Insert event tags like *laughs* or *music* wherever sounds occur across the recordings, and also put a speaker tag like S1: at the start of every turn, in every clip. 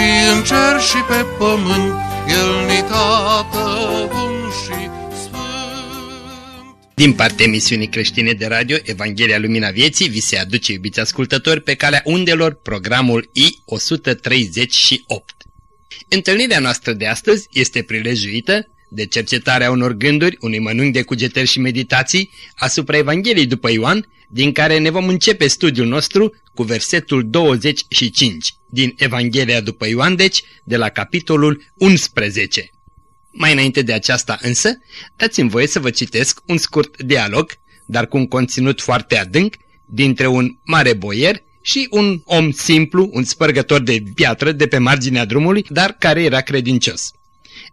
S1: și în cer și pe pământ, El ni tată bun și sfânt.
S2: Din partea emisiunii creștine de radio Evanghelia Lumina Vieții vi se aduce, iubiți ascultători, pe calea undelor programul I-138. Întâlnirea noastră de astăzi este prilejuită de cercetarea unor gânduri, unui mănânc de cugetări și meditații asupra Evangheliei după Ioan, din care ne vom începe studiul nostru cu versetul 25 din Evanghelia după Ioan, deci de la capitolul 11. Mai înainte de aceasta însă, dați-mi voie să vă citesc un scurt dialog, dar cu un conținut foarte adânc, dintre un mare boier și un om simplu, un spărgător de piatră de pe marginea drumului, dar care era credincios.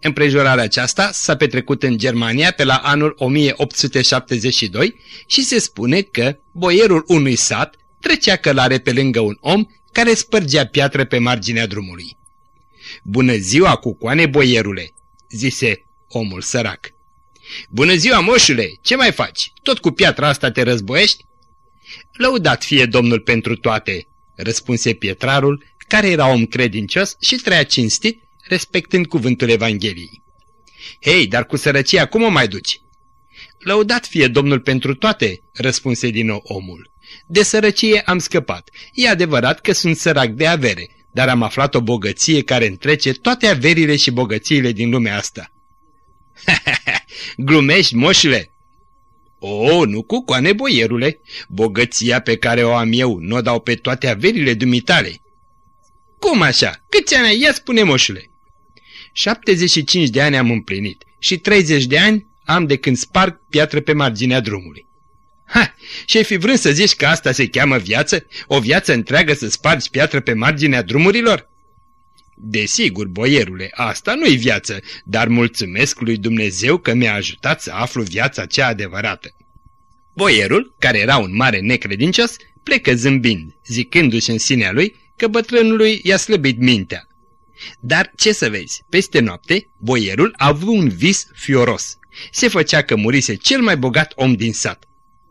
S2: Împrejurarea aceasta s-a petrecut în Germania pe la anul 1872 și se spune că boierul unui sat trecea călare pe lângă un om care spărgea piatră pe marginea drumului. Bună ziua, cucoane boierule!" zise omul sărac. Bună ziua, moșule! Ce mai faci? Tot cu piatra asta te războiești?" Lăudat fie Domnul pentru toate!" răspunse pietrarul, care era om credincios și trăia cinstit, respectând cuvântul Evangheliei. Hei, dar cu sărăcia cum o mai duci?" Lăudat fie Domnul pentru toate!" răspunse din nou omul. De sărăcie am scăpat. E adevărat că sunt sărac de avere, dar am aflat o bogăție care întrece toate averile și bogățiile din lumea asta. *laughs* Glumești, moșule? O, nu cu coane, boierule. Bogăția pe care o am eu nu o dau pe toate averile dumitale. Cum așa? Câți ani ai? Ia spune, moșule. 75 de ani am împlinit și 30 de ani am de când sparg piatră pe marginea drumului. Ha! Și-ai fi vrând să zici că asta se cheamă viață? O viață întreagă să spargi piatră pe marginea drumurilor? Desigur, boierule, asta nu-i viață, dar mulțumesc lui Dumnezeu că mi-a ajutat să aflu viața cea adevărată. Boierul, care era un mare necredincios, plecă zâmbind, zicându-și în sinea lui că bătrânului i-a slăbit mintea. Dar ce să vezi, peste noapte, boierul a avut un vis fioros. Se făcea că murise cel mai bogat om din sat.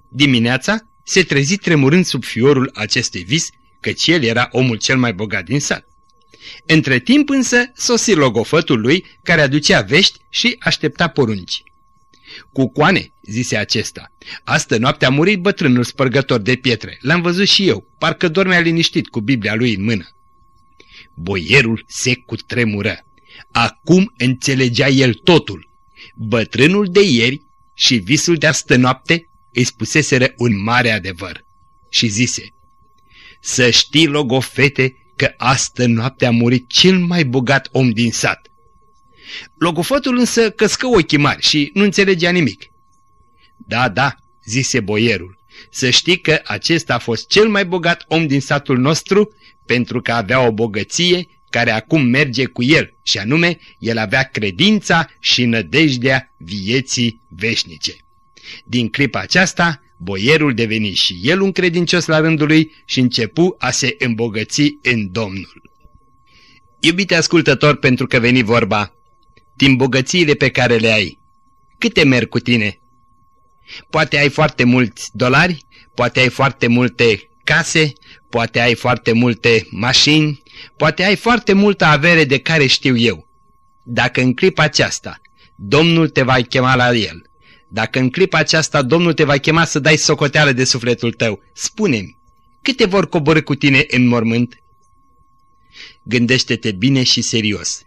S2: Dimineața se trezi tremurând sub fiorul acestui vis, căci el era omul cel mai bogat din sat. Între timp însă sosi logofătul lui care aducea vești și aștepta porunci. Cu coane, zise acesta, astă noapte a murit bătrânul spărgător de pietre, l-am văzut și eu, parcă dormea liniștit cu Biblia lui în mână. Boierul se cutremură. Acum înțelegea el totul. Bătrânul de ieri și visul de astă noapte îi spuseseră un mare adevăr. Și zise, Să știi, logofete, că astă noapte a murit cel mai bogat om din sat. Logofătul însă căscă ochii mari și nu înțelegea nimic. Da, da, zise boierul, să știi că acesta a fost cel mai bogat om din satul nostru pentru că avea o bogăție care acum merge cu el și anume el avea credința și nădejdea vieții veșnice. Din clipa aceasta, boierul deveni și el un credincios la rândul lui și începu a se îmbogăți în Domnul. Iubite ascultător, pentru că veni vorba, din bogățiile pe care le ai, câte merg cu tine? Poate ai foarte mulți dolari, poate ai foarte multe case, poate ai foarte multe mașini, poate ai foarte multă avere de care știu eu. Dacă în clipa aceasta Domnul te va chema la el, dacă în clipa aceasta Domnul te va chema să dai socoteală de sufletul tău, spune-mi, câte vor coborâ cu tine în mormânt? Gândește-te bine și serios.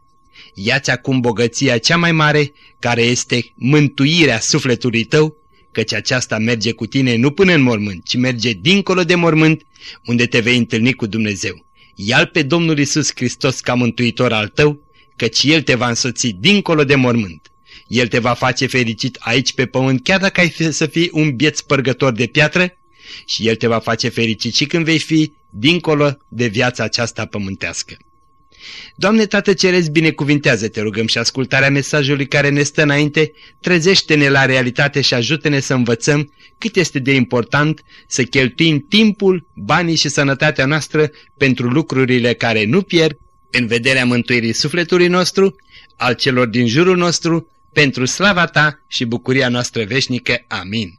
S2: Ia-ți acum bogăția cea mai mare, care este mântuirea sufletului tău, căci aceasta merge cu tine nu până în mormânt, ci merge dincolo de mormânt, unde te vei întâlni cu Dumnezeu. Ia-L pe Domnul Isus Hristos ca mântuitor al tău, căci El te va însoți dincolo de mormânt. El te va face fericit aici pe pământ, chiar dacă ai fi să fii un biet spărgător de piatră, și El te va face fericit și când vei fi dincolo de viața aceasta pământească. Doamne Tată Ceresc, binecuvintează, te rugăm și ascultarea mesajului care ne stă înainte, trezește-ne la realitate și ajută-ne să învățăm cât este de important să cheltuim timpul, banii și sănătatea noastră pentru lucrurile care nu pierd, în vederea mântuirii sufletului nostru, al celor din jurul nostru, pentru slava Ta și bucuria noastră veșnică. Amin.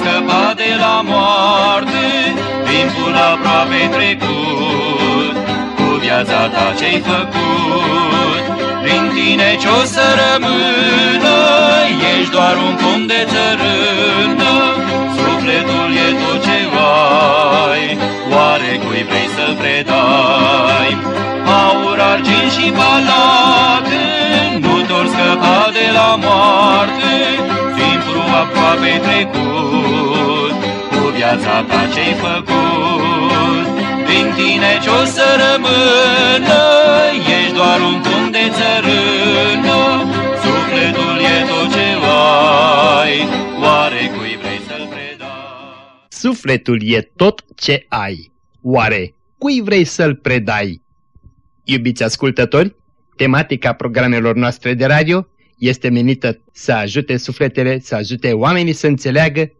S3: scăpa de la moarte, timpul aproape trecut, cu viața ta ce-ai făcut. Prin tine ce-o să rămână, ești doar un pom de țărână, sufletul e tot ce ai, oare cui vrei să predai? Aur, argint și palate, nu te scăpa de la moarte, timpul aproape trecut, cu viața ta ce-ai făcut. Prin tine ce-o să rămână, ești doar un pom de țărână, sufletul e tot ce ai, oare cui vrei să-l predai?
S2: Sufletul e tot ce ai. Oare cui vrei să-l predai? Iubiți ascultători, tematica programelor noastre de radio este menită să ajute sufletele, să ajute oamenii să înțeleagă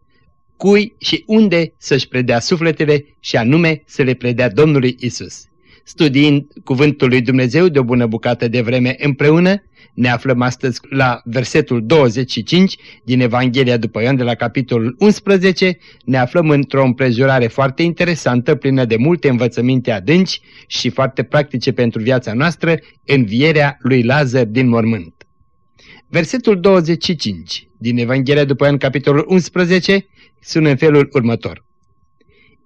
S2: cui și unde să-și predea sufletele și anume să le predea Domnului Isus. Studiind Cuvântul lui Dumnezeu de o bună bucată de vreme împreună, ne aflăm astăzi la versetul 25 din Evanghelia după Ioan de la capitolul 11. Ne aflăm într-o împrejurare foarte interesantă, plină de multe învățăminte adânci și foarte practice pentru viața noastră, învierea lui Lazar din mormânt. Versetul 25 din Evanghelia după Ioan capitolul 11 sună în felul următor.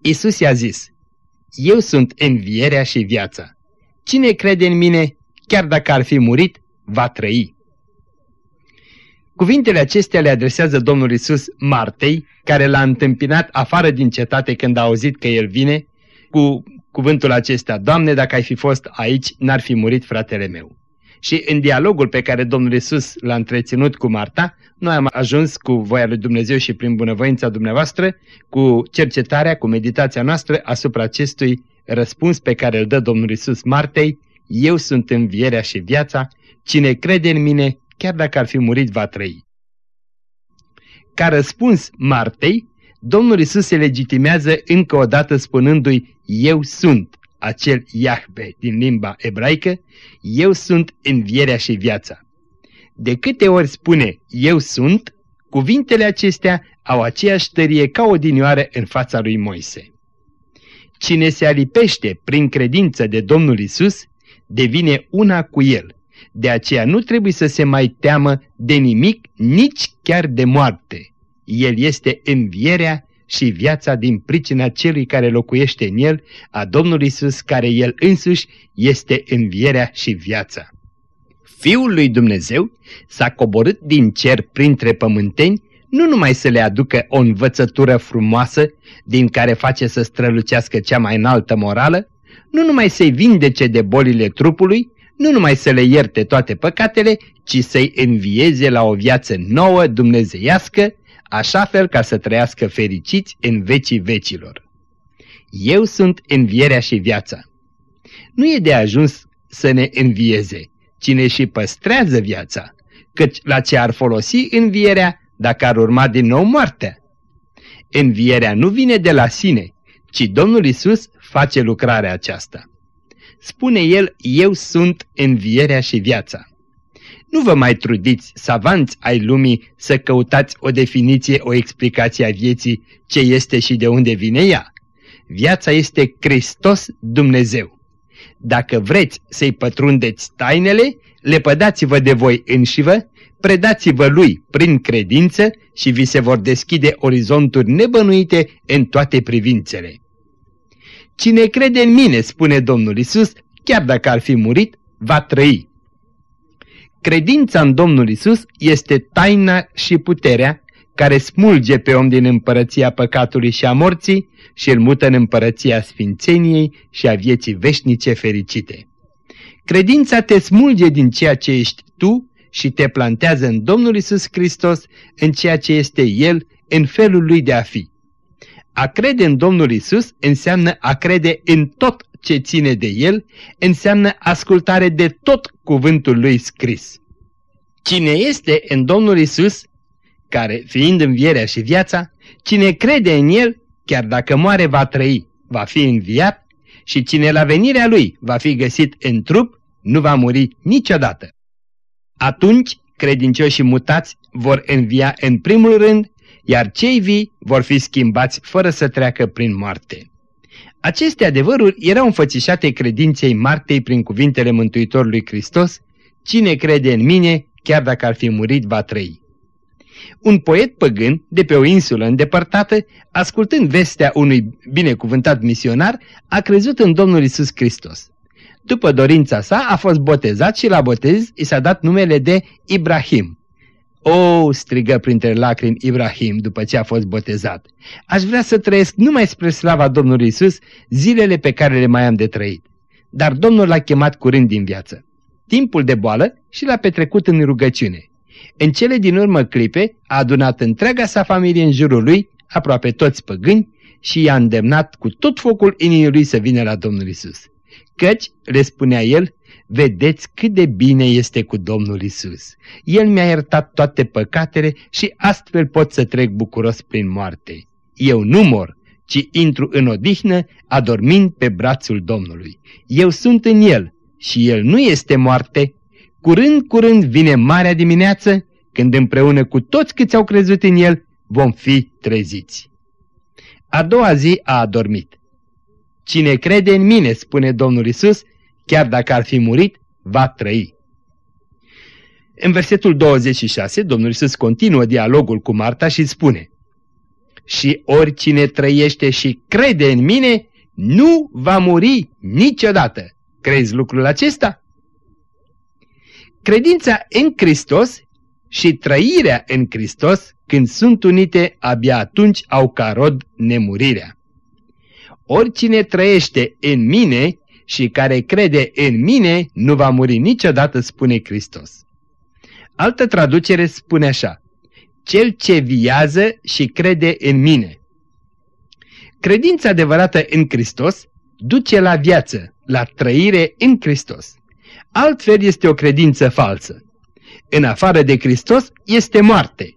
S2: Isus i-a zis, Eu sunt învierea și viața. Cine crede în mine, chiar dacă ar fi murit, va trăi. Cuvintele acestea le adresează Domnul Isus Martei, care l-a întâmpinat afară din cetate când a auzit că el vine, cu cuvântul acesta, Doamne, dacă ai fi fost aici, n-ar fi murit fratele meu. Și în dialogul pe care Domnul Isus l-a întreținut cu Marta, noi am ajuns cu voia lui Dumnezeu și prin bunăvoința dumneavoastră, cu cercetarea, cu meditația noastră asupra acestui răspuns pe care îl dă Domnul Isus Martei, eu sunt învierea și viața, cine crede în mine, chiar dacă ar fi murit, va trăi. Ca răspuns Martei, Domnul Isus se legitimează încă o dată spunându-i, eu sunt, acel Iahbe din limba ebraică, eu sunt învierea și viața. De câte ori spune eu sunt, cuvintele acestea au aceeași tărie ca o dinioară în fața lui Moise. Cine se alipește prin credință de Domnul Isus, devine una cu el. De aceea nu trebuie să se mai teamă de nimic, nici chiar de moarte. El este învierea și viața din pricina celui care locuiește în el, a Domnului Isus, care el însuși este învierea și viața. Fiul lui Dumnezeu s-a coborât din cer printre pământeni, nu numai să le aducă o învățătură frumoasă, din care face să strălucească cea mai înaltă morală, nu numai să-i vindece de bolile trupului, nu numai să le ierte toate păcatele, ci să-i învieze la o viață nouă, dumnezeiască, așa fel ca să trăiască fericiți în vecii vecilor. Eu sunt învierea și viața. Nu e de ajuns să ne învieze, cine și păstrează viața, căci la ce ar folosi învierea dacă ar urma din nou moartea? Învierea nu vine de la sine, ci Domnul Isus face lucrarea aceasta. Spune El, eu sunt învierea și viața. Nu vă mai trudiți, savanți ai lumii, să căutați o definiție, o explicație a vieții, ce este și de unde vine ea. Viața este Hristos Dumnezeu. Dacă vreți să-i pătrundeți tainele, lepădați-vă de voi înșivă, predați-vă lui prin credință și vi se vor deschide orizonturi nebănuite în toate privințele. Cine crede în mine, spune Domnul Isus, chiar dacă ar fi murit, va trăi. Credința în Domnul Isus este taina și puterea care smulge pe om din împărăția păcatului și a morții și îl mută în împărăția sfințeniei și a vieții veșnice fericite. Credința te smulge din ceea ce ești tu și te plantează în Domnul Isus Hristos, în ceea ce este El, în felul Lui de a fi. A crede în Domnul Isus înseamnă a crede în tot ce ține de El, înseamnă ascultare de tot cuvântul Lui scris. Cine este în Domnul Isus, care, fiind învierea și viața, cine crede în El, chiar dacă moare va trăi, va fi înviat și cine la venirea Lui va fi găsit în trup, nu va muri niciodată. Atunci, credincioșii mutați vor învia în primul rând, iar cei vii vor fi schimbați fără să treacă prin moarte. Aceste adevăruri erau înfățișate credinței Martei prin cuvintele Mântuitorului Hristos, Cine crede în mine, chiar dacă ar fi murit, va trăi. Un poet păgân, de pe o insulă îndepărtată, ascultând vestea unui binecuvântat misionar, a crezut în Domnul Isus Hristos. După dorința sa, a fost botezat și la botez i s-a dat numele de Ibrahim. O, strigă printre lacrimi Ibrahim după ce a fost botezat. Aș vrea să trăiesc numai spre slava Domnului Isus zilele pe care le mai am de trăit. Dar Domnul l-a chemat curând din viață. Timpul de boală și l-a petrecut în rugăciune. În cele din urmă clipe a adunat întreaga sa familie în jurul lui, aproape toți păgâni, și i-a îndemnat cu tot focul inimii lui să vină la Domnul Isus. Căci, le spunea el, vedeți cât de bine este cu Domnul Isus. El mi-a iertat toate păcatele și astfel pot să trec bucuros prin moarte. Eu nu mor, ci intru în odihnă, adormind pe brațul Domnului. Eu sunt în El și El nu este moarte. Curând, curând vine marea dimineață, când împreună cu toți câți au crezut în El vom fi treziți. A doua zi a adormit. Cine crede în mine, spune Domnul Isus, chiar dacă ar fi murit, va trăi. În versetul 26, Domnul Iisus continuă dialogul cu Marta și spune Și oricine trăiește și crede în mine, nu va muri niciodată. Crezi lucrul acesta? Credința în Hristos și trăirea în Hristos, când sunt unite, abia atunci au ca rod nemurirea. Oricine trăiește în mine și care crede în mine nu va muri niciodată, spune Hristos. Altă traducere spune așa, cel ce viază și crede în mine. Credința adevărată în Hristos duce la viață, la trăire în Hristos. Altfel este o credință falsă. În afară de Hristos este moarte.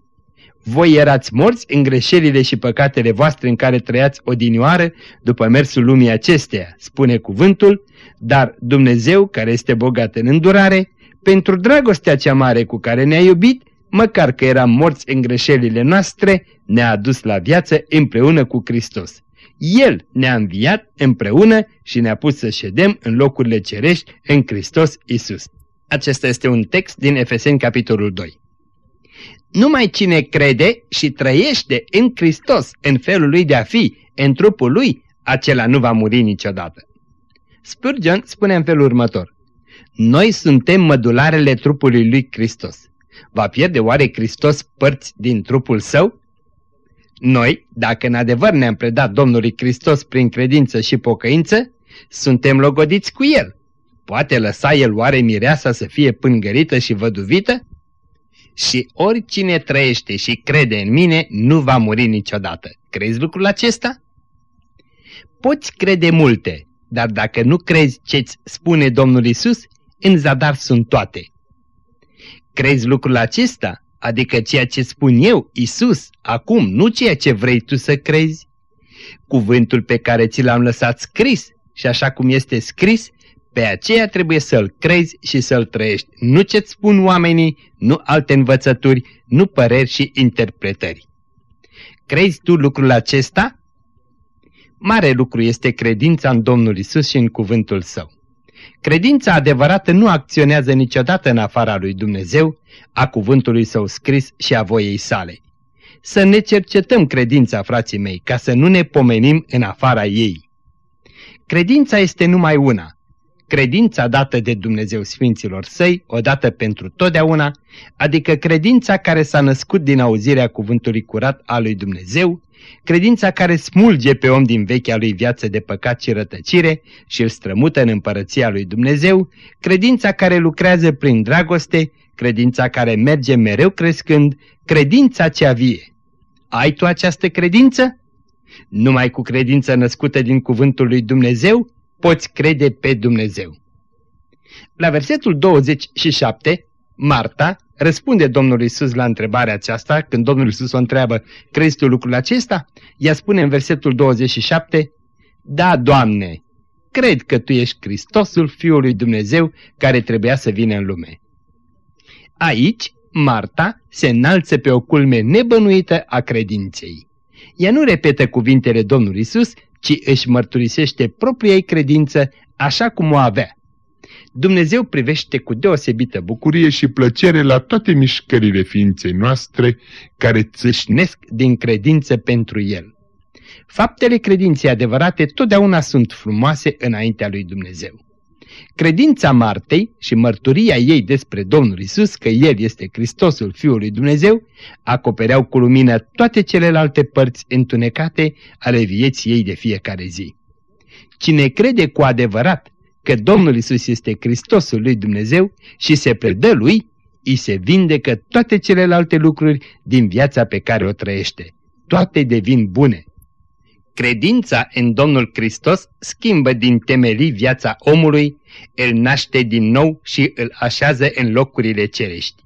S2: Voi erați morți în greșelile și păcatele voastre în care trăiați odinioară după mersul lumii acesteia, spune cuvântul, dar Dumnezeu, care este bogat în îndurare, pentru dragostea cea mare cu care ne-a iubit, măcar că eram morți în greșelile noastre, ne-a adus la viață împreună cu Hristos. El ne-a înviat împreună și ne-a pus să ședem în locurile cerești în Hristos Isus. Acesta este un text din Efeseni capitolul 2. Numai cine crede și trăiește în Hristos, în felul lui de a fi, în trupul lui, acela nu va muri niciodată. Spurgeon spune în felul următor. Noi suntem mădularele trupului lui Hristos. Va pierde oare Hristos părți din trupul său? Noi, dacă în adevăr ne-am predat Domnului Hristos prin credință și pocăință, suntem logodiți cu El. Poate lăsa El oare mireasa să fie pângărită și văduvită? Și oricine trăiește și crede în mine nu va muri niciodată. Crezi lucrul acesta? Poți crede multe, dar dacă nu crezi ce-ți spune Domnul Isus, în zadar sunt toate. Crezi lucrul acesta? Adică ceea ce spun eu, Isus, acum, nu ceea ce vrei tu să crezi? Cuvântul pe care ți l-am lăsat scris și așa cum este scris, pe aceea trebuie să-l crezi și să-l trăiești. Nu ce-ți spun oamenii, nu alte învățături, nu păreri și interpretări. Crezi tu lucrul acesta? Mare lucru este credința în Domnul Isus și în cuvântul Său. Credința adevărată nu acționează niciodată în afara lui Dumnezeu, a cuvântului său scris și a voiei sale. Să ne cercetăm credința, frații mei, ca să nu ne pomenim în afara ei. Credința este numai una, credința dată de Dumnezeu Sfinților Săi, odată pentru totdeauna, adică credința care s-a născut din auzirea cuvântului curat al lui Dumnezeu, credința care smulge pe om din vechea lui viață de păcat și rătăcire și îl strămută în împărăția lui Dumnezeu, credința care lucrează prin dragoste, credința care merge mereu crescând, credința cea vie. Ai tu această credință? Numai cu credință născută din cuvântul lui Dumnezeu poți crede pe Dumnezeu. La versetul 27, Marta răspunde Domnul Isus la întrebarea aceasta, când Domnul Isus o întreabă, crezi tu lucrul acesta? Ea spune în versetul 27, Da, Doamne, cred că Tu ești Hristosul Fiului Dumnezeu care trebuia să vină în lume. Aici, Marta se înalță pe o culme nebănuită a credinței. Ea nu repetă cuvintele Domnului Isus, ci își mărturisește propria ei credință așa cum o avea. Dumnezeu privește cu deosebită bucurie și plăcere la toate mișcările ființei noastre care țâșnesc din credință pentru El. Faptele credinței adevărate totdeauna sunt frumoase înaintea lui Dumnezeu. Credința Martei și mărturia ei despre Domnul Isus că El este Hristosul Fiul lui Dumnezeu acopereau cu lumină toate celelalte părți întunecate ale vieții ei de fiecare zi. Cine crede cu adevărat că Domnul Isus este Hristosul lui Dumnezeu și se predă lui, îi se vindecă toate celelalte lucruri din viața pe care o trăiește. Toate devin bune. Credința în Domnul Hristos schimbă din temelii viața omului, îl naște din nou și îl așează în locurile cerești.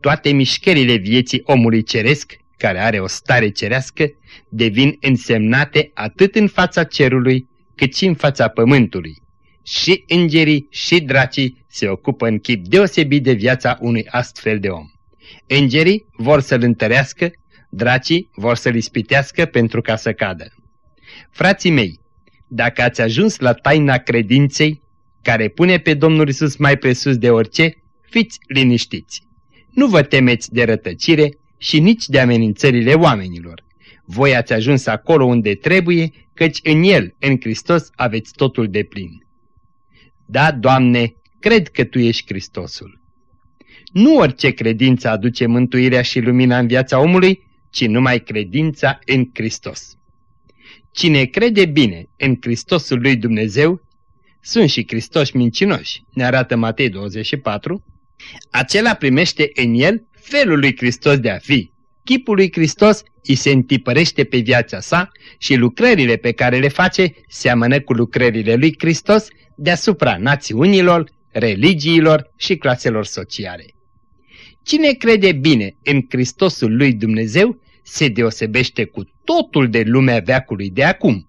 S2: Toate mișcările vieții omului ceresc, care are o stare cerească, devin însemnate atât în fața cerului, cât și în fața pământului. Și îngerii și dracii se ocupă în chip deosebit de viața unui astfel de om. Îngerii vor să-l întărească, dracii vor să-l ispitească pentru ca să cadă. Frații mei, dacă ați ajuns la taina credinței, care pune pe Domnul Isus mai presus de orice, fiți liniștiți. Nu vă temeți de rătăcire și nici de amenințările oamenilor. Voi ați ajuns acolo unde trebuie, căci în El, în Hristos, aveți totul de plin. Da, Doamne, cred că Tu ești Hristosul. Nu orice credință aduce mântuirea și lumina în viața omului, ci numai credința în Hristos. Cine crede bine în Hristosul lui Dumnezeu, sunt și Hristoși mincinoși, ne arată Matei 24, acela primește în el felul lui Hristos de a fi. Chipul lui Hristos îi se întipărește pe viața sa și lucrările pe care le face seamănă cu lucrările lui Hristos deasupra națiunilor, religiilor și claselor sociale. Cine crede bine în Hristosul lui Dumnezeu se deosebește cu totul de lumea veacului de acum.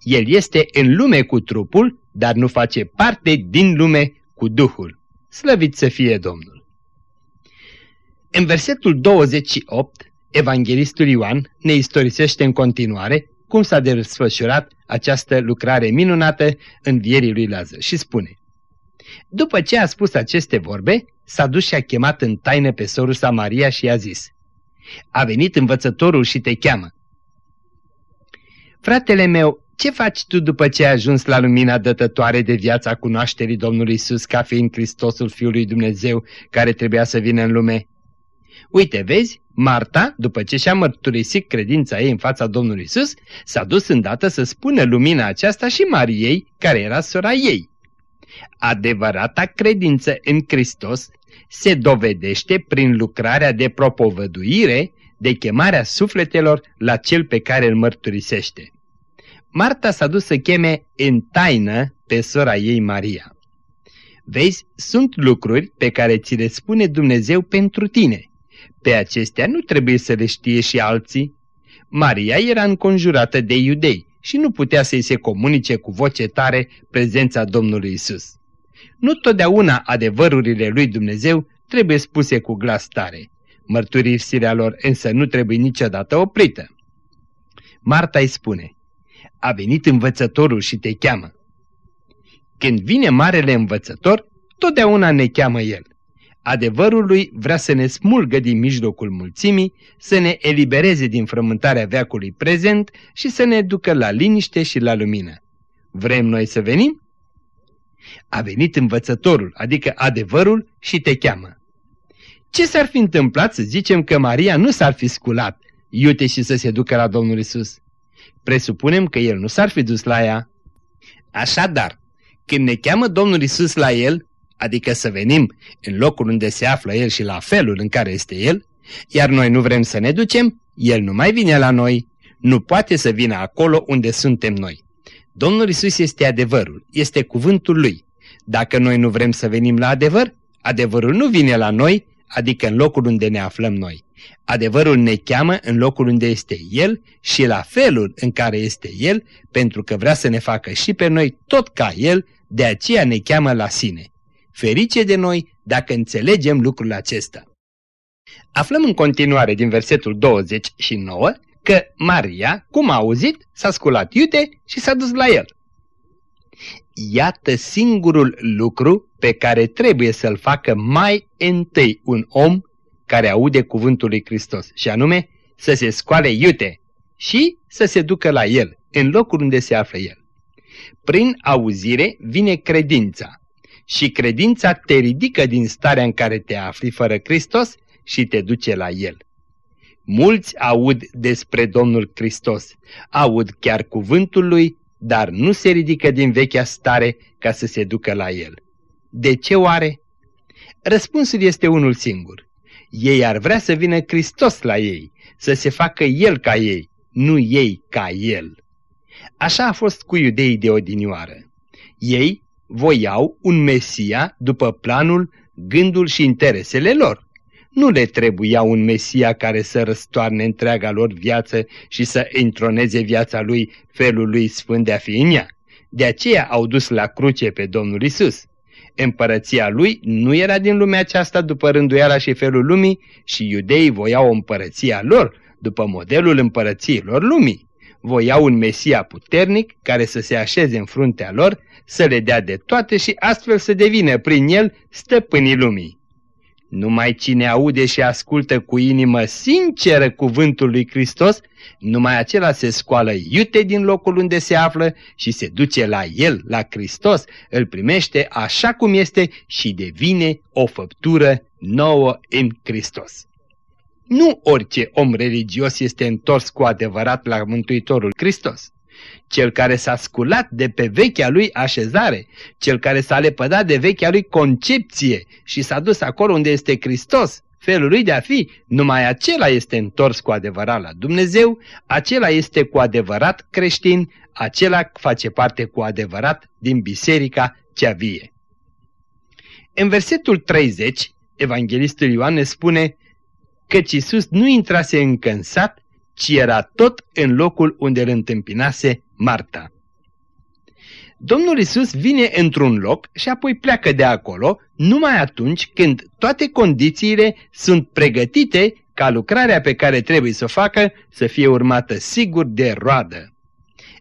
S2: El este în lume cu trupul, dar nu face parte din lume cu Duhul. Slăvit să fie Domnul! În versetul 28, Evanghelistul Ioan ne istorisește în continuare cum s-a desfășurat această lucrare minunată în vierii lui Lazar și spune După ce a spus aceste vorbe, s-a dus și a chemat în taină pe sorul sa Maria și i-a zis A venit învățătorul și te cheamă. Fratele meu, ce faci tu după ce ai ajuns la lumina dătătoare de viața cunoașterii Domnului Isus ca fiind Hristosul Fiului Dumnezeu care trebuia să vină în lume? Uite, vezi, Marta, după ce și-a mărturisit credința ei în fața Domnului Isus, s-a dus îndată să spună lumina aceasta și Mariei, care era sora ei. Adevărata credință în Hristos se dovedește prin lucrarea de propovăduire, de chemarea sufletelor la cel pe care îl mărturisește. Marta s-a dus să cheme în taină pe sora ei Maria. Vezi, sunt lucruri pe care ți le spune Dumnezeu pentru tine. Pe acestea nu trebuie să le știe și alții. Maria era înconjurată de iudei și nu putea să-i se comunice cu voce tare prezența Domnului Isus. Nu totdeauna adevărurile lui Dumnezeu trebuie spuse cu glas tare. Mărturisirea lor însă nu trebuie niciodată oprită. Marta îi spune, a venit învățătorul și te cheamă. Când vine marele învățător, totdeauna ne cheamă el. Adevărul lui vrea să ne smulgă din mijlocul mulțimii, să ne elibereze din frământarea veacului prezent și să ne ducă la liniște și la lumină. Vrem noi să venim? A venit învățătorul, adică adevărul, și te cheamă. Ce s-ar fi întâmplat să zicem că Maria nu s-ar fi sculat, iute și să se ducă la Domnul Isus? Presupunem că el nu s-ar fi dus la ea. Așadar, când ne cheamă Domnul Isus la el, adică să venim în locul unde se află el și la felul în care este el, iar noi nu vrem să ne ducem, el nu mai vine la noi, nu poate să vină acolo unde suntem noi. Domnul Isus este adevărul, este cuvântul lui. Dacă noi nu vrem să venim la adevăr, adevărul nu vine la noi, adică în locul unde ne aflăm noi. Adevărul ne cheamă în locul unde este El și la felul în care este El, pentru că vrea să ne facă și pe noi tot ca El, de aceea ne cheamă la sine. Ferice de noi dacă înțelegem lucrul acesta. Aflăm în continuare din versetul 29 că Maria, cum a auzit, s-a sculat iute și s-a dus la el. Iată singurul lucru pe care trebuie să-l facă mai întâi un om care aude cuvântul lui Hristos, și anume să se scoale iute și să se ducă la el, în locul unde se află el. Prin auzire vine credința și credința te ridică din starea în care te afli fără Hristos și te duce la el. Mulți aud despre Domnul Hristos, aud chiar cuvântul lui, dar nu se ridică din vechea stare ca să se ducă la el. De ce oare? Răspunsul este unul singur. Ei ar vrea să vină Hristos la ei, să se facă El ca ei, nu ei ca El. Așa a fost cu iudeii de odinioară. Ei voiau un Mesia după planul, gândul și interesele lor. Nu le trebuia un Mesia care să răstoarne întreaga lor viață și să introneze viața lui felul lui sfânt de a fi în ea. De aceea au dus la cruce pe Domnul Isus. Împărăția lui nu era din lumea aceasta după rânduiala și felul lumii și iudeii voiau o împărăția lor după modelul împărățiilor lumii. Voiau un Mesia puternic care să se așeze în fruntea lor, să le dea de toate și astfel să devină prin el stăpânii lumii. Numai cine aude și ascultă cu inimă sinceră cuvântul lui Hristos, numai acela se scoală iute din locul unde se află și se duce la el, la Hristos, îl primește așa cum este și devine o făptură nouă în Hristos. Nu orice om religios este întors cu adevărat la Mântuitorul Hristos cel care s-a sculat de pe vechea lui așezare, cel care s-a lepădat de vechea lui concepție și s-a dus acolo unde este Hristos, felul lui de a fi, numai acela este întors cu adevărat la Dumnezeu, acela este cu adevărat creștin, acela face parte cu adevărat din biserica cea vie. În versetul 30, evanghelistul Ioan ne spune căci Iisus nu intrase încă în sat, ci era tot în locul unde îl întâmpinase Marta. Domnul Isus vine într-un loc și apoi pleacă de acolo numai atunci când toate condițiile sunt pregătite ca lucrarea pe care trebuie să o facă să fie urmată sigur de roadă.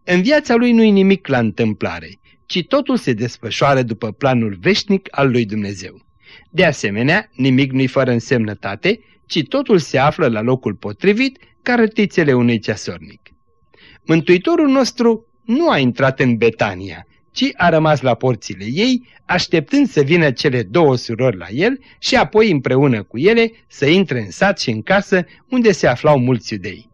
S2: În viața lui nu-i nimic la întâmplare, ci totul se desfășoară după planul veșnic al lui Dumnezeu. De asemenea, nimic nu-i fără însemnătate, ci totul se află la locul potrivit ca rătițele unui ceasornic. Mântuitorul nostru nu a intrat în Betania, ci a rămas la porțile ei, așteptând să vină cele două surori la el și apoi împreună cu ele să intre în sat și în casă unde se aflau mulți iudei.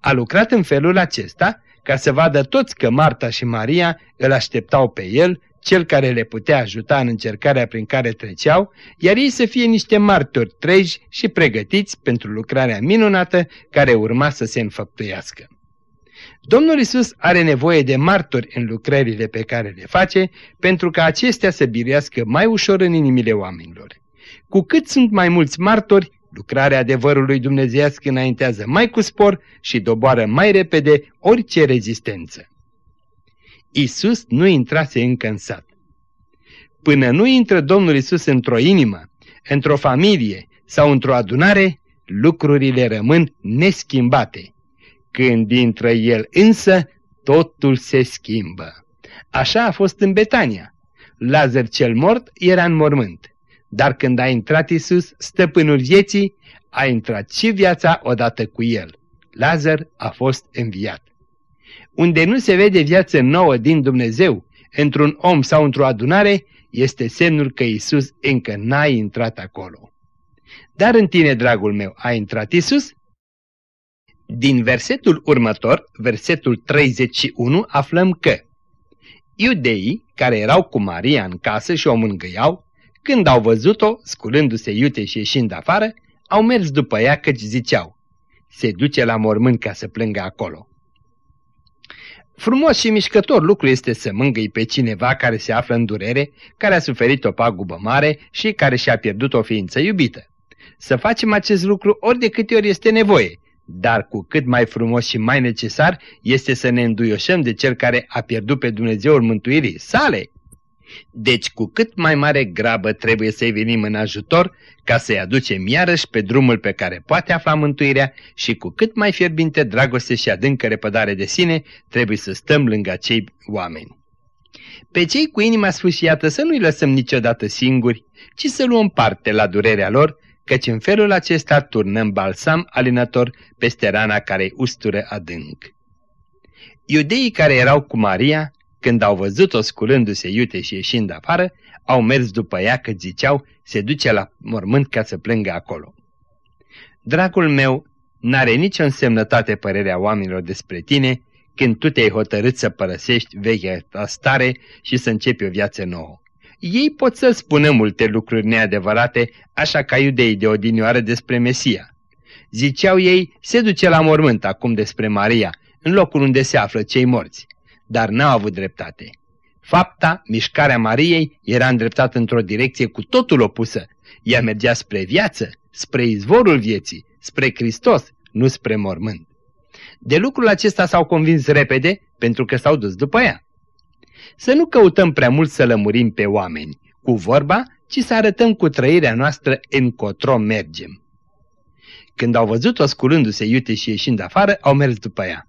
S2: A lucrat în felul acesta ca să vadă toți că Marta și Maria îl așteptau pe el, cel care le putea ajuta în încercarea prin care treceau, iar ei să fie niște martori treji și pregătiți pentru lucrarea minunată care urma să se înfăptuiască. Domnul Isus are nevoie de martori în lucrările pe care le face, pentru ca acestea să biruiască mai ușor în inimile oamenilor. Cu cât sunt mai mulți martori, lucrarea adevărului dumnezeiasc înaintează mai cu spor și doboară mai repede orice rezistență. Isus nu intrase încă în sat. Până nu intră Domnul Isus într-o inimă, într-o familie sau într-o adunare, lucrurile rămân neschimbate. Când intră el însă, totul se schimbă. Așa a fost în Betania. Lazar cel mort era în mormânt. Dar când a intrat Isus, stăpânul vieții, a intrat și viața odată cu el. Lazar a fost înviat. Unde nu se vede viață nouă din Dumnezeu, într-un om sau într-o adunare, este semnul că Isus încă n-a intrat acolo. Dar în tine, dragul meu, a intrat Isus? Din versetul următor, versetul 31, aflăm că Iudeii, care erau cu Maria în casă și o mângâiau, când au văzut-o, sculându-se iute și ieșind afară, au mers după ea căci ziceau, se duce la mormânt ca să plângă acolo. Frumos și mișcător lucru este să mângâi pe cineva care se află în durere, care a suferit o pagubă mare și care și-a pierdut o ființă iubită. Să facem acest lucru ori de câte ori este nevoie, dar cu cât mai frumos și mai necesar este să ne înduioșăm de cel care a pierdut pe Dumnezeul mântuirii sale. Deci cu cât mai mare grabă trebuie să-i venim în ajutor ca să-i aducem iarăși pe drumul pe care poate afla mântuirea și cu cât mai fierbinte dragoste și adâncă repădare de sine trebuie să stăm lângă acei oameni. Pe cei cu inima sfâșiată să nu-i lăsăm niciodată singuri, ci să luăm parte la durerea lor căci în felul acesta turnăm balsam alinător peste rana care ustură adânc. Iudeii care erau cu Maria, când au văzut-o sculându-se iute și ieșind afară, au mers după ea că ziceau, se duce la mormânt ca să plângă acolo. Dragul meu, n-are nicio însemnătate părerea oamenilor despre tine când tu te-ai hotărât să părăsești vechea ta stare și să începi o viață nouă. Ei pot să spună multe lucruri neadevărate, așa ca iudeii de odinioară despre Mesia. Ziceau ei, se duce la mormânt acum despre Maria, în locul unde se află cei morți. Dar n-au avut dreptate. Fapta, mișcarea Mariei, era îndreptată într-o direcție cu totul opusă. Ea mergea spre viață, spre izvorul vieții, spre Hristos, nu spre mormânt. De lucrul acesta s-au convins repede, pentru că s-au dus după ea. Să nu căutăm prea mult să lămurim pe oameni, cu vorba, ci să arătăm cu trăirea noastră încotro mergem. Când au văzut-o sculându-se iute și ieșind afară, au mers după ea.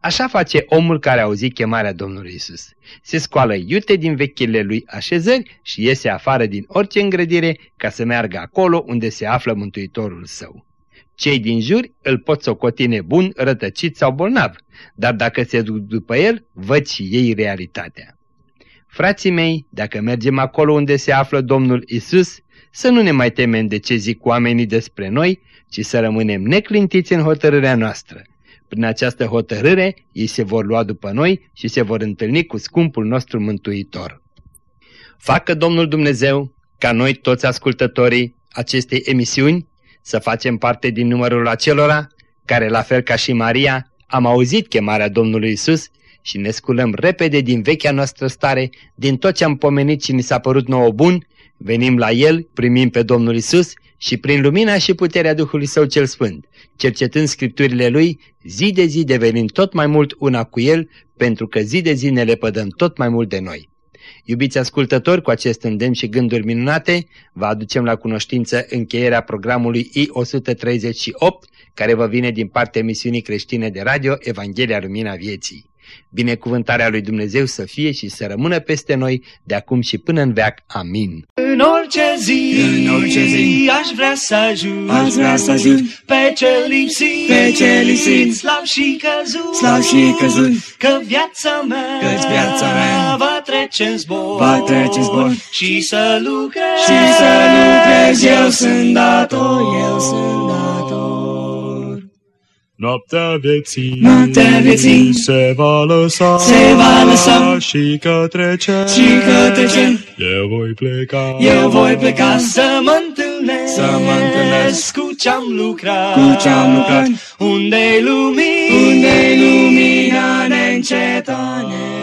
S2: Așa face omul care a auzit chemarea Domnului Isus. Se scoală iute din vechile lui așezări și iese afară din orice îngrădire ca să meargă acolo unde se află Mântuitorul său. Cei din jur îl pot socoti nebun, rătăcit sau bolnav, dar dacă se duc după el, văd și ei realitatea. Frații mei, dacă mergem acolo unde se află Domnul Isus, să nu ne mai temem de ce zic oamenii despre noi, ci să rămânem neclintiți în hotărârea noastră. Prin această hotărâre, ei se vor lua după noi și se vor întâlni cu scumpul nostru mântuitor. Facă Domnul Dumnezeu ca noi toți ascultătorii acestei emisiuni să facem parte din numărul acelora care, la fel ca și Maria, am auzit chemarea Domnului Isus și ne sculăm repede din vechea noastră stare, din tot ce am pomenit și ni s-a părut nouă bun, venim la El, primim pe Domnul Isus și prin lumina și puterea Duhului Său cel Sfânt, cercetând Scripturile Lui, zi de zi devenim tot mai mult una cu El, pentru că zi de zi ne lepădăm tot mai mult de noi. Iubiți ascultători, cu acest îndemn și gânduri minunate, vă aducem la cunoștință încheierea programului I-138, care vă vine din partea emisiunii creștine de radio Evanghelia Lumina Vieții. Binecuvântarea lui Dumnezeu să fie și să rămână peste noi de acum și până în veac. Amin.
S3: În orice zi,
S4: în orice zi,
S3: aș vrea să ajut,
S4: aș vrea să ajut
S3: pe cel lipsit,
S4: pe cel lipsit,
S3: slab și căzut,
S4: slab și căzut,
S3: că viața mea,
S4: că viața mea
S3: va trece în zbor,
S4: va trece în zbor
S3: și să lucrez,
S4: și să lucrez, eu sunt dator, eu sunt dator.
S5: Noaptea vieții,
S4: noaptea vieții
S5: se va lăsa,
S4: se va lăsa
S5: și către cer,
S4: și către cer.
S5: Eu voi pleca,
S4: eu voi pleca
S3: să mă întâlnesc,
S4: să mă întâlnesc
S3: cu ce-am lucrat,
S4: cu ce-am lucrat.
S3: Unde-i lumina, unde lumina neîncetane.